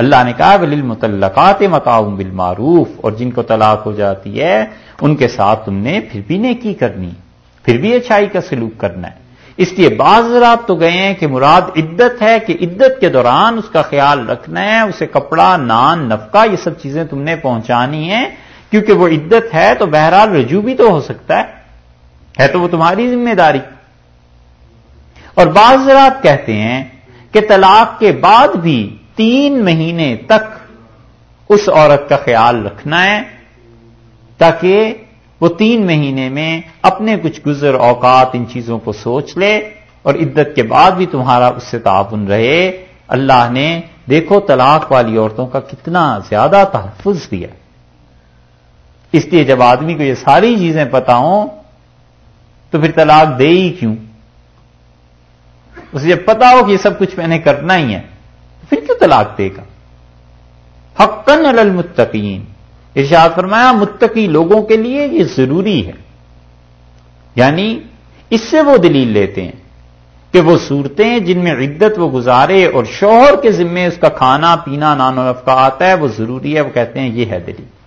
اللہ نے کہا بل متعلقات متعاون بالمعروف. اور جن کو طلاق ہو جاتی ہے، ان کے ساتھ تم نے پھر بھی نیکی کرنی، پھر بھی اچھائی کا سلوک کرنا ہے۔ اس لیے بعض رات تو گئے ہیں کہ مراد عدت ہے کہ عدت کے دوران اس کا خیال رکھنا ہے، اسے کپڑا، نان، نفقہ، یہ سب چیزیں تم نے پہنچانی ہیں، کیونکہ وہ عدت ہے تو بہرحال رجوع بھی تو ہو سکتا ہے۔ ہے تو وہ تمہاری ذمہ داری۔ اور بعض رات کہتے ہیں کہ طلاق کے بعد بھی تین مہینے تک اس عورت کا خیال رکھنا ہے تاکہ وہ تین مہینے میں اپنے کچھ گزر اوقات ان چیزوں کو سوچ لے اور عدت کے بعد بھی تمہارا اس سے تعاون رہے۔ اللہ نے دیکھو طلاق والی عورتوں کا کتنا زیادہ تحفظ دیا۔ اس لیے جب آدمی کو یہ ساری چیزیں پتا ہوں، تو پھر طلاق دے ہی کیوں؟ اسے جب پتا ہو کہ یہ سب کچھ میں نے کرنا ہی ہے۔ طلاق دے گا۔ حقن المتقین۔ ارشاد فرمایا، متقی لوگوں کے لیے یہ ضروری ہے۔ یعنی اس سے وہ دلیل لیتے ہیں کہ وہ صورتیں جن میں عدت وہ گزارے اور شوہر کے ذمے اس کا کھانا، پینا، نان و نفقہ آتا ہے، وہ ضروری ہے، وہ کہتے ہیں یہ ہے دلیل۔